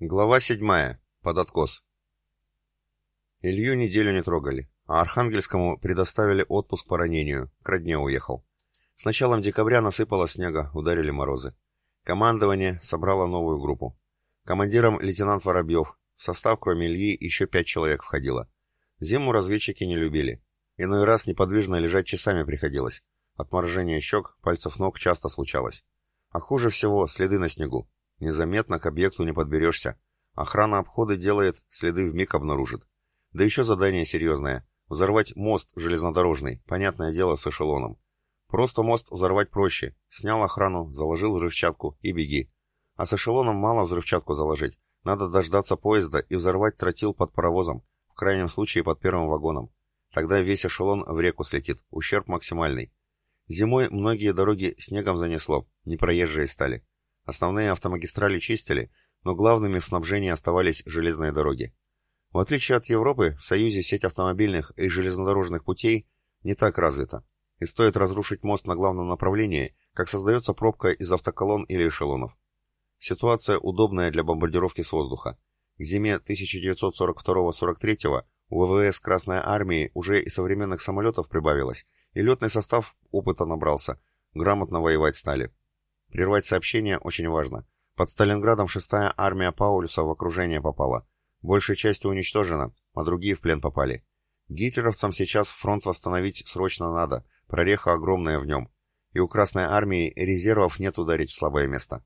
Глава седьмая. Под откос. Илью неделю не трогали, а Архангельскому предоставили отпуск по ранению, к родне уехал. С началом декабря насыпало снега, ударили морозы. Командование собрало новую группу. Командиром лейтенант Воробьев, в состав кроме Ильи еще пять человек входило. Зиму разведчики не любили. Иной раз неподвижно лежать часами приходилось. Отморожение щек, пальцев ног часто случалось. А хуже всего следы на снегу. Незаметно к объекту не подберешься. Охрана обхода делает, следы вмиг обнаружит. Да еще задание серьезное. Взорвать мост железнодорожный, понятное дело, с эшелоном. Просто мост взорвать проще. Снял охрану, заложил взрывчатку и беги. А с эшелоном мало взрывчатку заложить. Надо дождаться поезда и взорвать тротил под паровозом, в крайнем случае под первым вагоном. Тогда весь эшелон в реку слетит, ущерб максимальный. Зимой многие дороги снегом занесло, непроезжие стали. Основные автомагистрали чистили, но главными в снабжении оставались железные дороги. В отличие от Европы, в Союзе сеть автомобильных и железнодорожных путей не так развита. И стоит разрушить мост на главном направлении, как создается пробка из автоколонн или эшелонов. Ситуация удобная для бомбардировки с воздуха. К зиме 1942-43 у ВВС Красной Армии уже и современных самолетов прибавилось, и летный состав опыта набрался, грамотно воевать стали. Прервать сообщение очень важно. Под Сталинградом шестая армия Паулюса в окружение попала. Большей частью уничтожена, а другие в плен попали. Гитлеровцам сейчас фронт восстановить срочно надо, прореха огромная в нем. И у Красной армии резервов нет ударить в слабое место.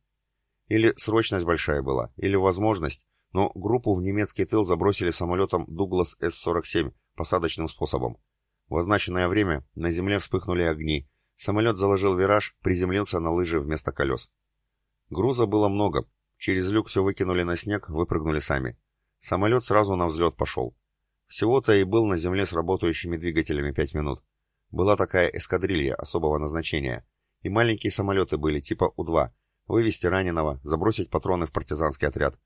Или срочность большая была, или возможность, но группу в немецкий тыл забросили самолетом Дуглас С-47 посадочным способом. В означенное время на земле вспыхнули огни, Самолет заложил вираж, приземлился на лыжи вместо колес. Груза было много. Через люк все выкинули на снег, выпрыгнули сами. Самолет сразу на взлет пошел. Всего-то и был на земле с работающими двигателями пять минут. Была такая эскадрилья особого назначения. И маленькие самолеты были, типа У-2. Вывести раненого, забросить патроны в партизанский отряд.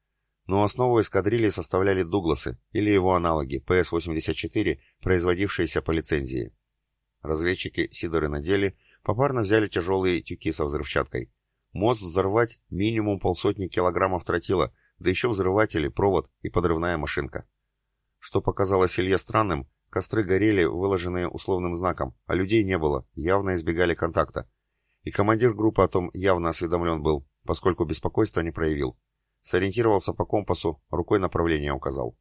Но основу эскадрильи составляли Дугласы или его аналоги ПС-84, производившиеся по лицензии. Разведчики Сидоры надели, попарно взяли тяжелые тюки со взрывчаткой. Мост взорвать минимум полсотни килограммов тротила, да еще взрыватели, провод и подрывная машинка. Что показалось Илье странным, костры горели, выложенные условным знаком, а людей не было, явно избегали контакта. И командир группы о том явно осведомлен был, поскольку беспокойства не проявил. Сориентировался по компасу, рукой направление указал.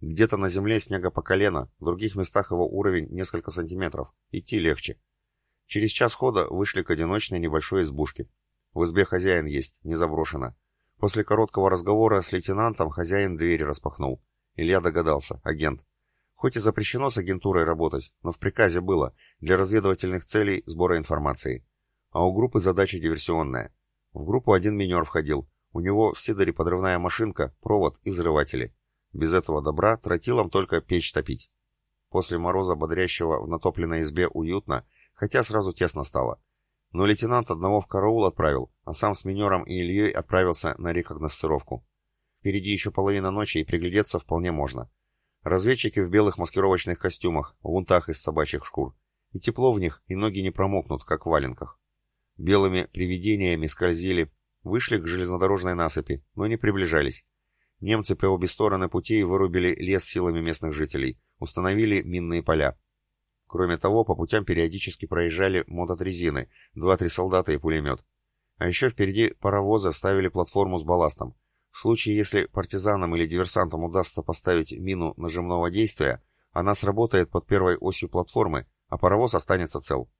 Где-то на земле снега по колено, в других местах его уровень несколько сантиметров. Идти легче. Через час хода вышли к одиночной небольшой избушке. В избе хозяин есть, не заброшено. После короткого разговора с лейтенантом хозяин двери распахнул. Илья догадался, агент. Хоть и запрещено с агентурой работать, но в приказе было, для разведывательных целей сбора информации. А у группы задача диверсионная. В группу один минер входил. У него в Сидоре подрывная машинка, провод и взрыватели. Без этого добра тротилом только печь топить. После мороза, бодрящего в натопленной избе, уютно, хотя сразу тесно стало. Но лейтенант одного в караул отправил, а сам с минером и Ильей отправился на рекогносцировку. Впереди еще половина ночи, и приглядеться вполне можно. Разведчики в белых маскировочных костюмах, в унтах из собачьих шкур. И тепло в них, и ноги не промокнут, как в валенках. Белыми привидениями скользили, вышли к железнодорожной насыпи, но не приближались. Немцы по обе стороны путей вырубили лес силами местных жителей, установили минные поля. Кроме того, по путям периодически проезжали мототрезины, два-три солдата и пулемет. А еще впереди паровозы ставили платформу с балластом. В случае, если партизанам или диверсантам удастся поставить мину нажимного действия, она сработает под первой осью платформы, а паровоз останется цел.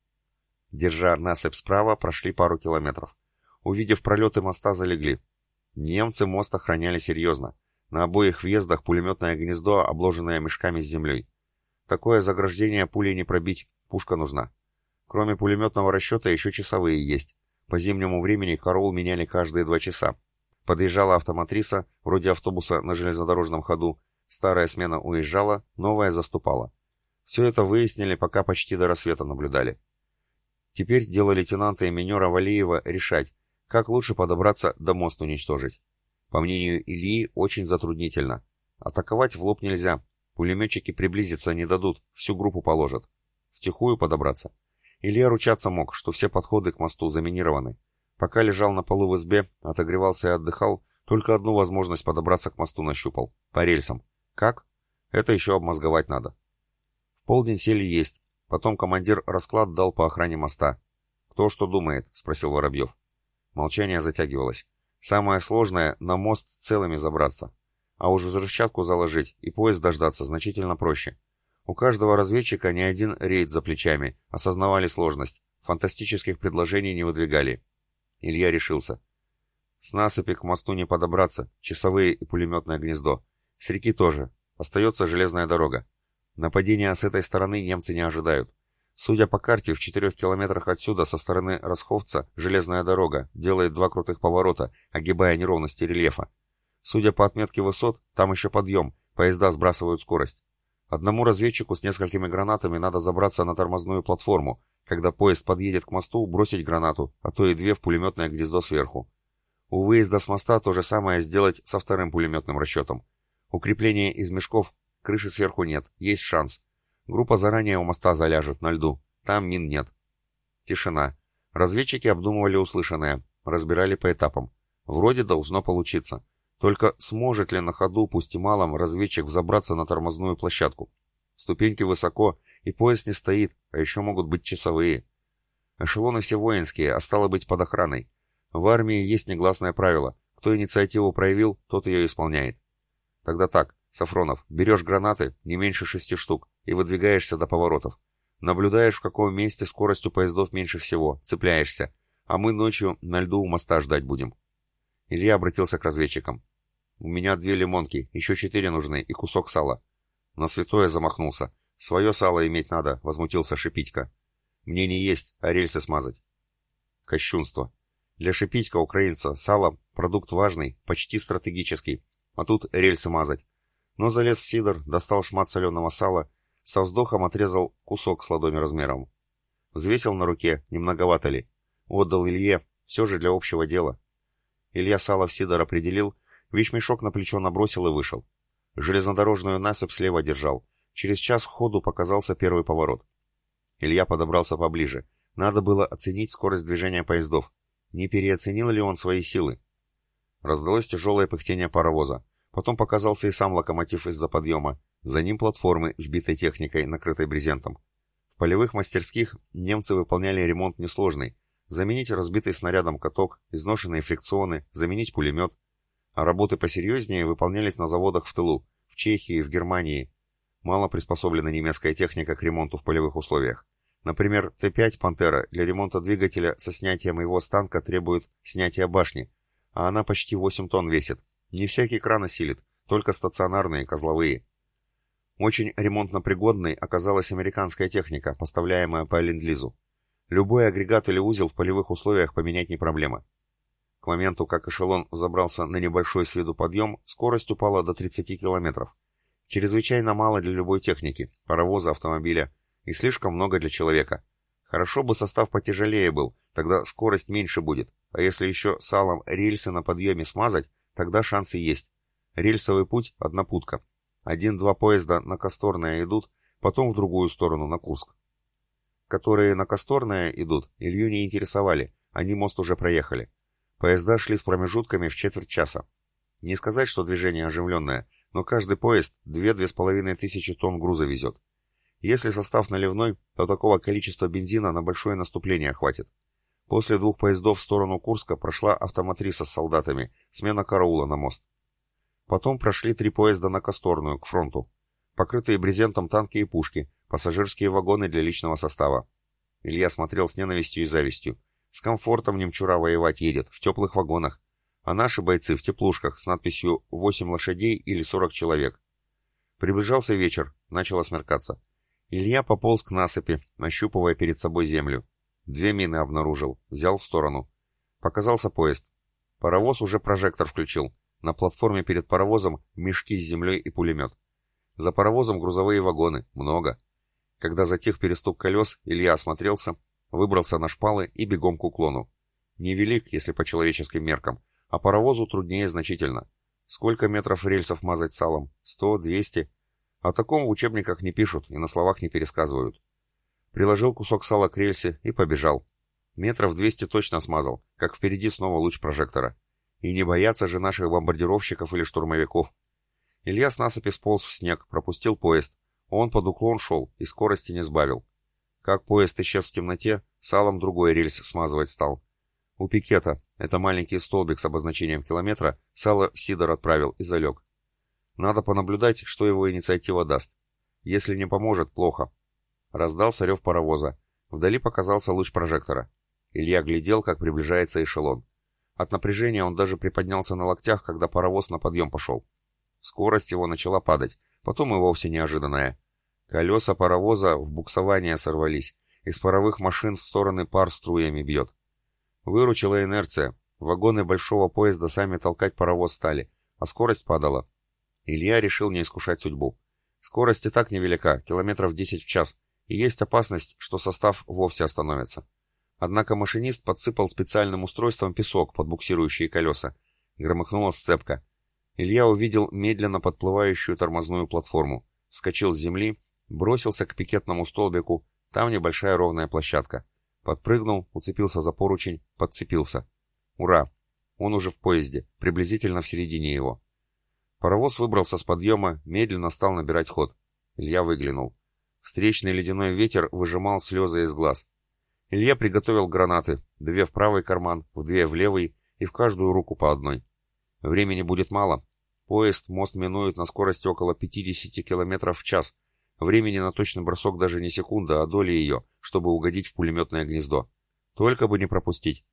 Держа насыпь справа, прошли пару километров. Увидев пролеты моста, залегли. Немцы мост охраняли серьезно. На обоих въездах пулеметное гнездо, обложенное мешками с землей. Такое заграждение пулей не пробить, пушка нужна. Кроме пулеметного расчета еще часовые есть. По зимнему времени караул меняли каждые два часа. Подъезжала автоматриса, вроде автобуса на железнодорожном ходу. Старая смена уезжала, новая заступала. Все это выяснили, пока почти до рассвета наблюдали. Теперь дело лейтенанта и минера Валиева решать, как лучше подобраться до мост уничтожить? По мнению Ильи, очень затруднительно. Атаковать в лоб нельзя. Пулеметчики приблизиться не дадут, всю группу положат. Втихую подобраться. Илья ручаться мог, что все подходы к мосту заминированы. Пока лежал на полу в избе, отогревался и отдыхал, Только одну возможность подобраться к мосту нащупал. По рельсам. Как? Это еще обмозговать надо. В полдень сели есть. Потом командир расклад дал по охране моста. «Кто что думает?» — спросил Воробьев. Молчание затягивалось. Самое сложное — на мост целыми забраться. А уж взрывчатку заложить и поезд дождаться значительно проще. У каждого разведчика не один рейд за плечами, осознавали сложность, фантастических предложений не выдвигали. Илья решился. С насыпи к мосту не подобраться, часовые и пулеметное гнездо. С реки тоже. Остается железная дорога. Нападения с этой стороны немцы не ожидают. Судя по карте, в четырех километрах отсюда, со стороны Росховца, железная дорога делает два крутых поворота, огибая неровности рельефа. Судя по отметке высот, там еще подъем, поезда сбрасывают скорость. Одному разведчику с несколькими гранатами надо забраться на тормозную платформу, когда поезд подъедет к мосту, бросить гранату, а то и две в пулеметное гнездо сверху. У выезда с моста то же самое сделать со вторым пулеметным расчетом. Укрепление из мешков, крыши сверху нет, есть шанс. Группа заранее у моста заляжет, на льду. Там мин нет. Тишина. Разведчики обдумывали услышанное, разбирали по этапам. Вроде должно получиться. Только сможет ли на ходу, пусть и малом, разведчик взобраться на тормозную площадку? Ступеньки высоко, и поезд не стоит, а еще могут быть часовые. Эшелоны все воинские, а стало быть под охраной. В армии есть негласное правило. Кто инициативу проявил, тот ее исполняет. Тогда так, Сафронов, берешь гранаты, не меньше шести штук, и выдвигаешься до поворотов. Наблюдаешь, в каком месте скорость у поездов меньше всего, цепляешься, а мы ночью на льду у моста ждать будем. Илья обратился к разведчикам. «У меня две лимонки, еще четыре нужны и кусок сала». На святое замахнулся. «Свое сало иметь надо», — возмутился Шипитько. «Мне не есть, а рельсы смазать». Кощунство. Для Шипитька, украинца, сало — продукт важный, почти стратегический. А тут рельсы мазать. Но залез в сидор, достал шмат соленого сала, со вздохом отрезал кусок с ладонь размером. Взвесил на руке, немноговато ли. Отдал Илье, все же для общего дела. Илья Салов Сидор определил, вещмешок на плечо набросил и вышел. Железнодорожную насыпь слева держал. Через час ходу показался первый поворот. Илья подобрался поближе. Надо было оценить скорость движения поездов. Не переоценил ли он свои силы? Раздалось тяжелое пыхтение паровоза. Потом показался и сам локомотив из-за подъема. За ним платформы, сбитой техникой, накрытой брезентом. В полевых мастерских немцы выполняли ремонт несложный, заменить разбитый снарядом каток, изношенные фрикционы, заменить пулемет. А работы посерьезнее выполнялись на заводах в тылу, в Чехии, в Германии. Мало приспособлена немецкая техника к ремонту в полевых условиях. Например, Т-5 «Пантера» для ремонта двигателя со снятием его с танка требует снятия башни, а она почти 8 тонн весит. Не всякий кран осилит, только стационарные, козловые. Очень ремонтно-пригодной оказалась американская техника, поставляемая по Ленд-Лизу. Любой агрегат или узел в полевых условиях поменять не проблема. К моменту, как эшелон забрался на небольшой с виду подъем, скорость упала до 30 километров. Чрезвычайно мало для любой техники, паровоза, автомобиля, и слишком много для человека. Хорошо бы состав потяжелее был, тогда скорость меньше будет, а если еще салом рельсы на подъеме смазать, тогда шансы есть. Рельсовый путь – одна путка. Один-два поезда на Косторное идут, потом в другую сторону, на Курск которые на Косторное идут, Илью не интересовали, они мост уже проехали. Поезда шли с промежутками в четверть часа. Не сказать, что движение оживленное, но каждый поезд две-две с половиной тысячи тонн груза везет. Если состав наливной, то такого количества бензина на большое наступление хватит. После двух поездов в сторону Курска прошла автоматриса с солдатами, смена караула на мост. Потом прошли три поезда на Косторную, к фронту. Покрытые брезентом танки и пушки, Пассажирские вагоны для личного состава. Илья смотрел с ненавистью и завистью. С комфортом немчура воевать едет, в теплых вагонах. А наши бойцы в теплушках с надписью «8 лошадей» или «40 человек». Приближался вечер, начало смеркаться. Илья пополз к насыпи, нащупывая перед собой землю. Две мины обнаружил, взял в сторону. Показался поезд. Паровоз уже прожектор включил. На платформе перед паровозом мешки с землей и пулемет. За паровозом грузовые вагоны, много. Когда затих перестук колес, Илья осмотрелся, выбрался на шпалы и бегом к уклону. Невелик, если по человеческим меркам, а паровозу труднее значительно. Сколько метров рельсов мазать салом? Сто, двести? О таком в учебниках не пишут и на словах не пересказывают. Приложил кусок сала к рельсе и побежал. Метров двести точно смазал, как впереди снова луч прожектора. И не боятся же наших бомбардировщиков или штурмовиков. Илья с насыпи сполз в снег, пропустил поезд. Он под уклон шел и скорости не сбавил. Как поезд исчез в темноте, салом другой рельс смазывать стал. У пикета, это маленький столбик с обозначением километра, сало в Сидор отправил и залег. Надо понаблюдать, что его инициатива даст. Если не поможет, плохо. Раздался рев паровоза. Вдали показался луч прожектора. Илья глядел, как приближается эшелон. От напряжения он даже приподнялся на локтях, когда паровоз на подъем пошел. Скорость его начала падать, потом и вовсе неожиданная. Колеса паровоза в буксование сорвались, из паровых машин в стороны пар струями бьет. Выручила инерция, вагоны большого поезда сами толкать паровоз стали, а скорость падала. Илья решил не искушать судьбу. Скорость и так невелика, километров 10 в час, и есть опасность, что состав вовсе остановится. Однако машинист подсыпал специальным устройством песок под буксирующие колеса. Громыхнула сцепка. Илья увидел медленно подплывающую тормозную платформу, вскочил с земли, бросился к пикетному столбику, там небольшая ровная площадка. Подпрыгнул, уцепился за поручень, подцепился. Ура! Он уже в поезде, приблизительно в середине его. Паровоз выбрался с подъема, медленно стал набирать ход. Илья выглянул. Встречный ледяной ветер выжимал слезы из глаз. Илья приготовил гранаты, две в правый карман, в две в левый и в каждую руку по одной. Времени будет мало. Поезд мост минует на скорости около 50 км в час. Времени на точный бросок даже не секунда, а доли ее, чтобы угодить в пулеметное гнездо. Только бы не пропустить.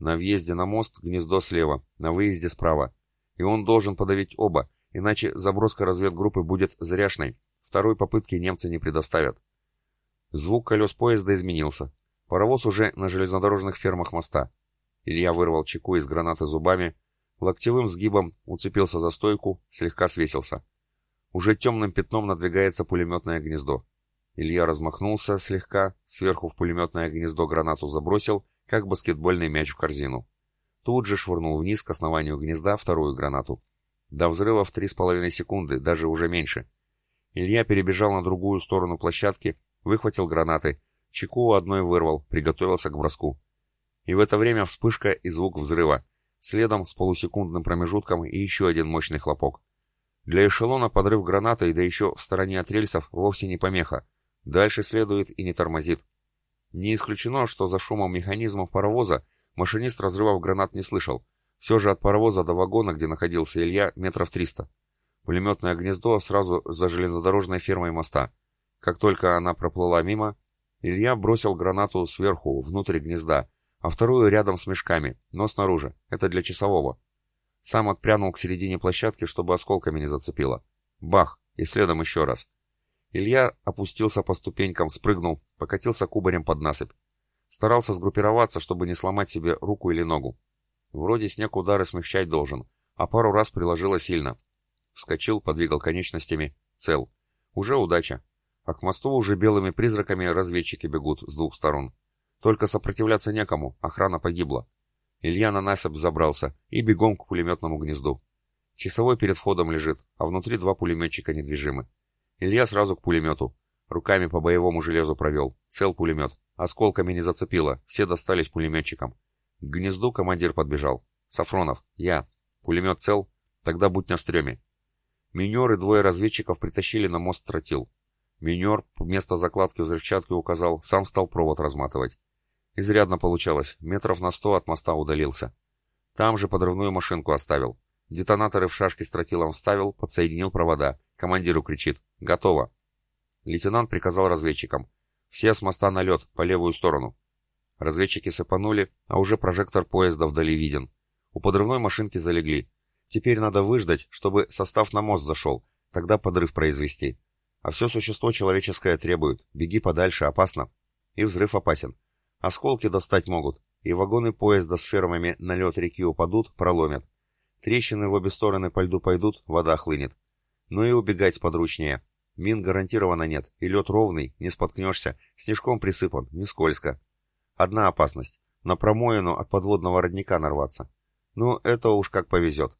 На въезде на мост гнездо слева, на выезде справа. И он должен подавить оба, иначе заброска разведгруппы будет зряшной. Второй попытки немцы не предоставят. Звук колес поезда изменился. Паровоз уже на железнодорожных фермах моста. Илья вырвал чеку из гранаты зубами, локтевым сгибом уцепился за стойку, слегка свесился. Уже темным пятном надвигается пулеметное гнездо. Илья размахнулся слегка, сверху в пулеметное гнездо гранату забросил, как баскетбольный мяч в корзину. Тут же швырнул вниз к основанию гнезда вторую гранату. До взрыва в три с половиной секунды, даже уже меньше. Илья перебежал на другую сторону площадки, выхватил гранаты, Чеку одной вырвал, приготовился к броску. И в это время вспышка и звук взрыва. Следом с полусекундным промежутком и еще один мощный хлопок. Для эшелона подрыв гранаты, да еще в стороне от рельсов, вовсе не помеха. Дальше следует и не тормозит. Не исключено, что за шумом механизмов паровоза машинист разрывов гранат не слышал. Все же от паровоза до вагона, где находился Илья, метров триста. Пулеметное гнездо сразу за железнодорожной фермой моста. Как только она проплыла мимо, Илья бросил гранату сверху, внутрь гнезда, а вторую рядом с мешками, но снаружи. Это для часового. Сам отпрянул к середине площадки, чтобы осколками не зацепило. Бах! И следом еще раз. Илья опустился по ступенькам, спрыгнул, покатился кубарем под насыпь. Старался сгруппироваться, чтобы не сломать себе руку или ногу. Вроде снег удары смягчать должен, а пару раз приложило сильно. Вскочил, подвигал конечностями. Цел. Уже удача а к мосту уже белыми призраками разведчики бегут с двух сторон. Только сопротивляться некому, охрана погибла. Илья на насыпь забрался и бегом к пулеметному гнезду. Часовой перед входом лежит, а внутри два пулеметчика недвижимы. Илья сразу к пулемету. Руками по боевому железу провел. Цел пулемет. Осколками не зацепило, все достались пулеметчикам. К гнезду командир подбежал. Сафронов, я. Пулемет цел? Тогда будь на стреме. Минер и двое разведчиков притащили на мост тротил. Минер вместо закладки взрывчатки указал, сам стал провод разматывать. Изрядно получалось, метров на сто от моста удалился. Там же подрывную машинку оставил. Детонаторы в шашки с тротилом вставил, подсоединил провода. Командиру кричит «Готово!». Лейтенант приказал разведчикам. «Все с моста на лед, по левую сторону». Разведчики сыпанули, а уже прожектор поезда вдали виден. У подрывной машинки залегли. Теперь надо выждать, чтобы состав на мост зашел, тогда подрыв произвести. А все существо человеческое требует. Беги подальше, опасно. И взрыв опасен. Осколки достать могут. И вагоны поезда с фермами на лед реки упадут, проломят. Трещины в обе стороны по льду пойдут, вода хлынет. Ну и убегать сподручнее. Мин гарантированно нет, и лед ровный, не споткнешься, снежком присыпан, не скользко. Одна опасность — на промоину от подводного родника нарваться. Ну, это уж как повезет.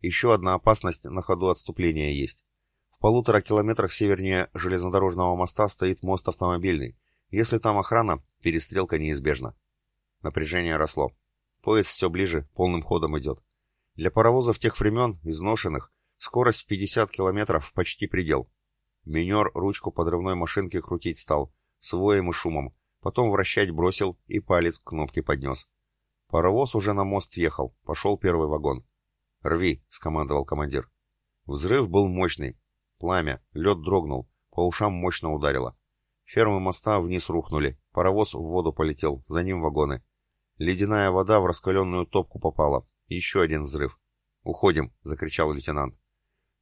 Еще одна опасность на ходу отступления есть. В полутора километрах севернее железнодорожного моста стоит мост автомобильный. Если там охрана, перестрелка неизбежна. Напряжение росло. Поезд все ближе, полным ходом идет. Для паровозов тех времен, изношенных, скорость в 50 километров почти предел. Минер ручку подрывной машинки крутить стал, с воем и шумом, потом вращать бросил и палец к кнопке поднес. Паровоз уже на мост въехал, пошел первый вагон. «Рви!» — скомандовал командир. Взрыв был мощный. Пламя, лед дрогнул, по ушам мощно ударило. Фермы моста вниз рухнули, паровоз в воду полетел, за ним вагоны. Ледяная вода в раскаленную топку попала, еще один взрыв. «Уходим!» — закричал лейтенант.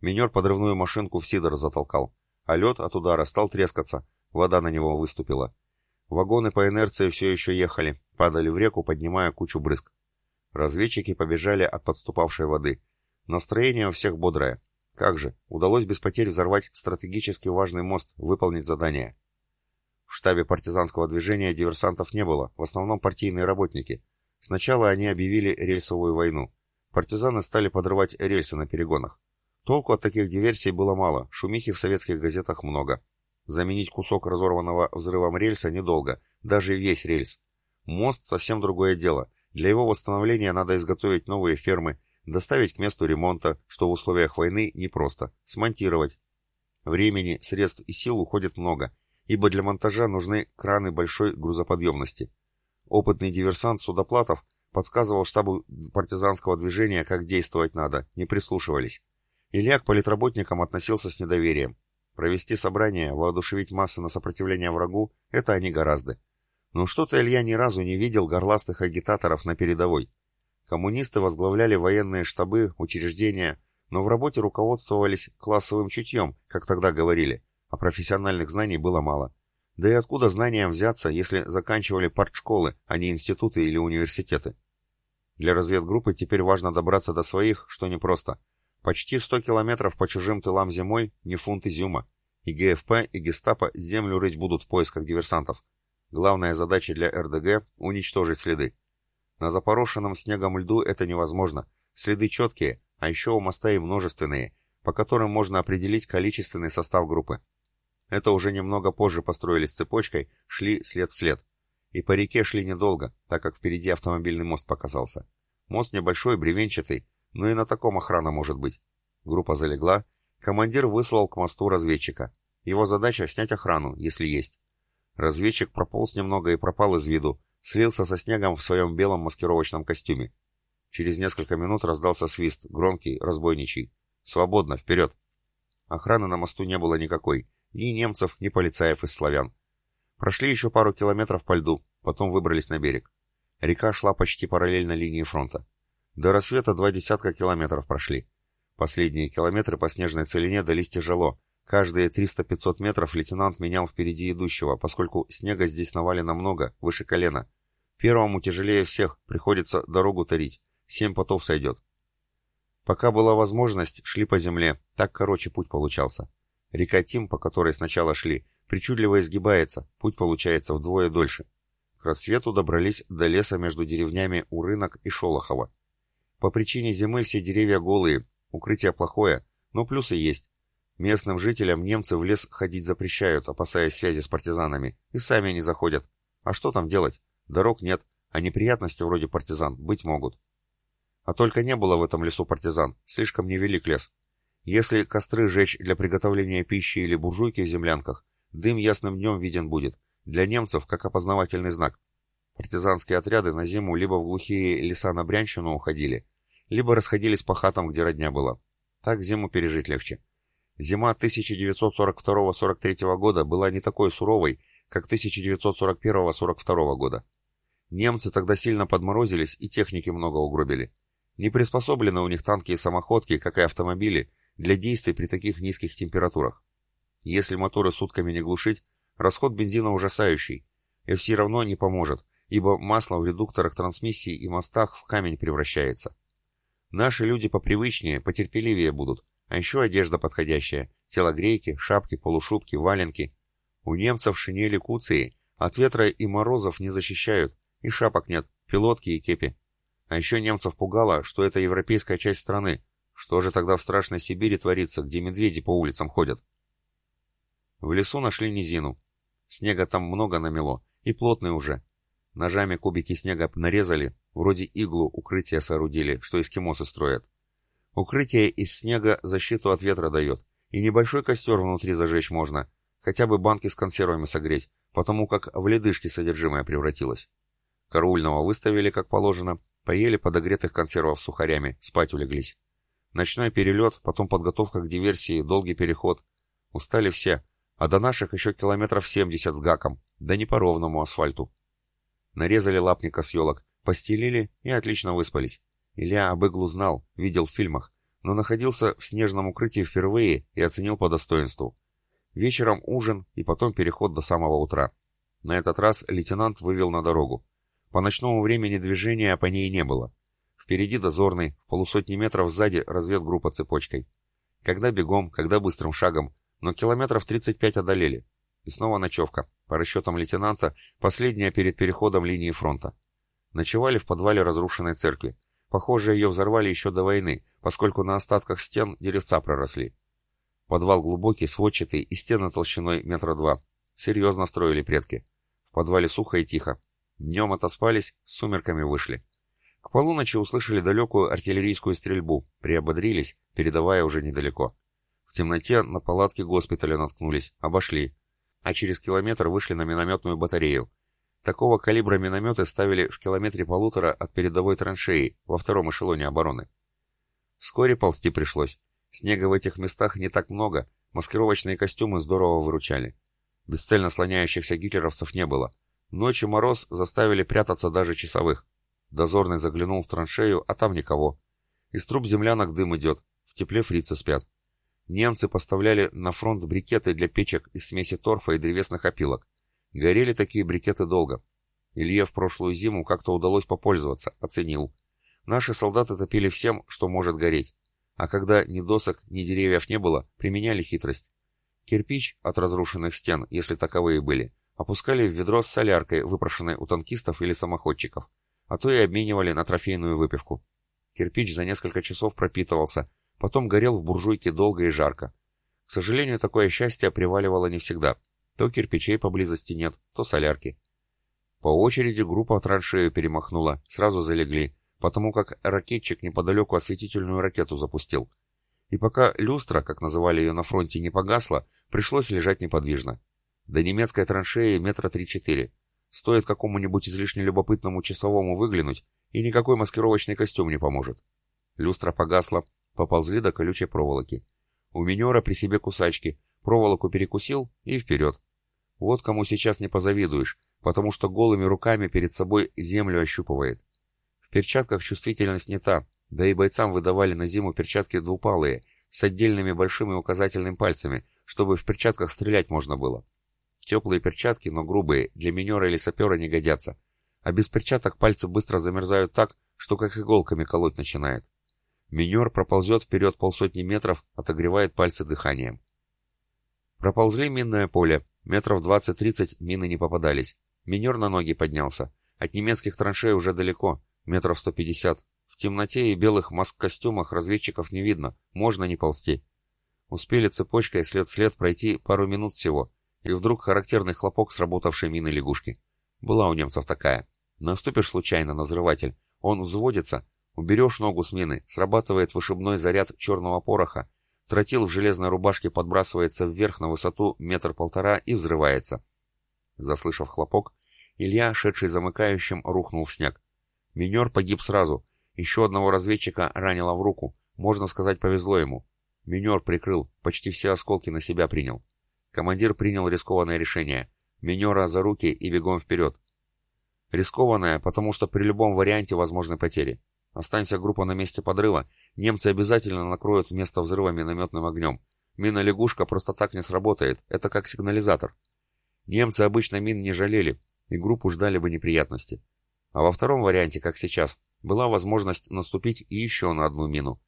Минер подрывную машинку в сидор затолкал, а лед от удара стал трескаться, вода на него выступила. Вагоны по инерции все еще ехали, падали в реку, поднимая кучу брызг. Разведчики побежали от подступавшей воды. Настроение у всех бодрое. Как же, удалось без потерь взорвать стратегически важный мост, выполнить задание. В штабе партизанского движения диверсантов не было, в основном партийные работники — Сначала они объявили рельсовую войну. Партизаны стали подрывать рельсы на перегонах. Толку от таких диверсий было мало, шумихи в советских газетах много. Заменить кусок разорванного взрывом рельса недолго, даже весь рельс. Мост совсем другое дело. Для его восстановления надо изготовить новые фермы, доставить к месту ремонта, что в условиях войны непросто, смонтировать. Времени, средств и сил уходит много, ибо для монтажа нужны краны большой грузоподъемности. Опытный диверсант Судоплатов подсказывал штабу партизанского движения, как действовать надо, не прислушивались. Илья к политработникам относился с недоверием. Провести собрание, воодушевить массы на сопротивление врагу – это они гораздо. Но что-то Илья ни разу не видел горластых агитаторов на передовой. Коммунисты возглавляли военные штабы, учреждения, но в работе руководствовались классовым чутьем, как тогда говорили, а профессиональных знаний было мало. Да и откуда знаниям взяться, если заканчивали партшколы, а не институты или университеты? Для разведгруппы теперь важно добраться до своих, что непросто. Почти 100 километров по чужим тылам зимой – не фунт изюма. И ГФП, и гестапо землю рыть будут в поисках диверсантов. Главная задача для РДГ – уничтожить следы. На запорошенном снегом льду это невозможно. Следы четкие, а еще у моста и множественные, по которым можно определить количественный состав группы. Это уже немного позже построились цепочкой, шли след в след. И по реке шли недолго, так как впереди автомобильный мост показался. Мост небольшой, бревенчатый, но и на таком охрана может быть. Группа залегла, командир выслал к мосту разведчика. Его задача — снять охрану, если есть. Разведчик прополз немного и пропал из виду, слился со снегом в своем белом маскировочном костюме. Через несколько минут раздался свист, громкий, разбойничий. «Свободно, вперед!» Охраны на мосту не было никакой, ни немцев, ни полицаев из славян. Прошли еще пару километров по льду, потом выбрались на берег. Река шла почти параллельно линии фронта. До рассвета два десятка километров прошли. Последние километры по снежной целине дались тяжело. Каждые 300-500 метров лейтенант менял впереди идущего, поскольку снега здесь навалено много, выше колена. Первому тяжелее всех, приходится дорогу тарить. Семь потов сойдет. Пока была возможность, шли по земле, так короче путь получался. Река Тим, по которой сначала шли, причудливо изгибается, путь получается вдвое дольше. К рассвету добрались до леса между деревнями Урынок и Шолохово. По причине зимы все деревья голые, укрытие плохое, но плюсы есть. Местным жителям немцы в лес ходить запрещают, опасаясь связи с партизанами, и сами не заходят. А что там делать? Дорог нет, а неприятности вроде партизан быть могут. А только не было в этом лесу партизан, слишком невелик лес. Если костры жечь для приготовления пищи или буржуйки в землянках, дым ясным днем виден будет, для немцев как опознавательный знак. Партизанские отряды на зиму либо в глухие леса на Брянщину уходили, либо расходились по хатам, где родня была. Так зиму пережить легче. Зима 1942-43 года была не такой суровой, как 1941-42 года. Немцы тогда сильно подморозились и техники много угробили. Не приспособлены у них танки и самоходки, как и автомобили, для действий при таких низких температурах. Если моторы сутками не глушить, расход бензина ужасающий, все равно не поможет, ибо масло в редукторах трансмиссии и мостах в камень превращается. Наши люди попривычнее, потерпеливее будут, а еще одежда подходящая, телогрейки, шапки, полушубки, валенки. У немцев шинели куции, от ветра и морозов не защищают, и шапок нет, пилотки и кепи. А еще немцев пугало, что это европейская часть страны, что же тогда в страшной Сибири творится, где медведи по улицам ходят? В лесу нашли низину. Снега там много намело, и плотный уже. Ножами кубики снега нарезали, вроде иглу укрытия соорудили, что эскимосы строят. Укрытие из снега защиту от ветра дает, и небольшой костер внутри зажечь можно, хотя бы банки с консервами согреть, потому как в ледышки содержимое превратилось. Караульного выставили, как положено, поели подогретых консервов сухарями, спать улеглись. Ночной перелет, потом подготовка к диверсии, долгий переход. Устали все, а до наших еще километров семьдесят с гаком, да не по ровному асфальту. Нарезали лапника с елок, постелили и отлично выспались. Илья об иглу знал, видел в фильмах, но находился в снежном укрытии впервые и оценил по достоинству. Вечером ужин и потом переход до самого утра. На этот раз лейтенант вывел на дорогу. По ночному времени движения по ней не было. Впереди дозорный, в полусотни метров сзади разведгруппа цепочкой. Когда бегом, когда быстрым шагом, но километров 35 одолели. И снова ночевка, по расчетам лейтенанта, последняя перед переходом линии фронта. Ночевали в подвале разрушенной церкви. Похоже, ее взорвали еще до войны, поскольку на остатках стен деревца проросли. Подвал глубокий, сводчатый и стены толщиной метра два. Серьезно строили предки. В подвале сухо и тихо. Днем отоспались, с сумерками вышли. К полуночи услышали далекую артиллерийскую стрельбу, приободрились, передавая уже недалеко. В темноте на палатке госпиталя наткнулись, обошли, а через километр вышли на минометную батарею, Такого калибра минометы ставили в километре полутора от передовой траншеи во втором эшелоне обороны. Вскоре ползти пришлось. Снега в этих местах не так много, маскировочные костюмы здорово выручали. Бесцельно слоняющихся гитлеровцев не было. Ночью мороз заставили прятаться даже часовых. Дозорный заглянул в траншею, а там никого. Из труб землянок дым идет, в тепле фрицы спят. Немцы поставляли на фронт брикеты для печек из смеси торфа и древесных опилок. Горели такие брикеты долго. Илье в прошлую зиму как-то удалось попользоваться, оценил. Наши солдаты топили всем, что может гореть. А когда ни досок, ни деревьев не было, применяли хитрость. Кирпич от разрушенных стен, если таковые были, опускали в ведро с соляркой, выпрошенной у танкистов или самоходчиков, а то и обменивали на трофейную выпивку. Кирпич за несколько часов пропитывался, потом горел в буржуйке долго и жарко. К сожалению, такое счастье приваливало не всегда. То кирпичей поблизости нет, то солярки. По очереди группа траншею перемахнула, сразу залегли, потому как ракетчик неподалеку осветительную ракету запустил. И пока люстра, как называли ее на фронте, не погасла, пришлось лежать неподвижно. До немецкой траншеи метра три-четыре. Стоит какому-нибудь излишне любопытному часовому выглянуть, и никакой маскировочный костюм не поможет. Люстра погасла, поползли до колючей проволоки. У минера при себе кусачки, проволоку перекусил и вперед. Вот кому сейчас не позавидуешь, потому что голыми руками перед собой землю ощупывает. В перчатках чувствительность не та, да и бойцам выдавали на зиму перчатки двупалые, с отдельными большими указательными пальцами, чтобы в перчатках стрелять можно было. Теплые перчатки, но грубые, для минера или сапера не годятся. А без перчаток пальцы быстро замерзают так, что как иголками колоть начинает. Минер проползет вперед полсотни метров, отогревает пальцы дыханием. Проползли минное поле, Метров 20-30 мины не попадались. Минер на ноги поднялся. От немецких траншей уже далеко, метров 150. В темноте и белых маск-костюмах разведчиков не видно, можно не ползти. Успели цепочкой след-след пройти пару минут всего, и вдруг характерный хлопок сработавшей мины лягушки. Была у немцев такая. Наступишь случайно на взрыватель, он взводится, уберешь ногу с мины, срабатывает вышибной заряд черного пороха, Тротил в железной рубашке подбрасывается вверх на высоту метр-полтора и взрывается. Заслышав хлопок, Илья, шедший замыкающим, рухнул в снег. Минер погиб сразу. Еще одного разведчика ранило в руку. Можно сказать, повезло ему. Минер прикрыл, почти все осколки на себя принял. Командир принял рискованное решение. Минера за руки и бегом вперед. Рискованное, потому что при любом варианте возможны потери. Останься группа на месте подрыва, немцы обязательно накроют место взрыва минометным огнем. Мина-лягушка просто так не сработает, это как сигнализатор. Немцы обычно мин не жалели, и группу ждали бы неприятности. А во втором варианте, как сейчас, была возможность наступить еще на одну мину.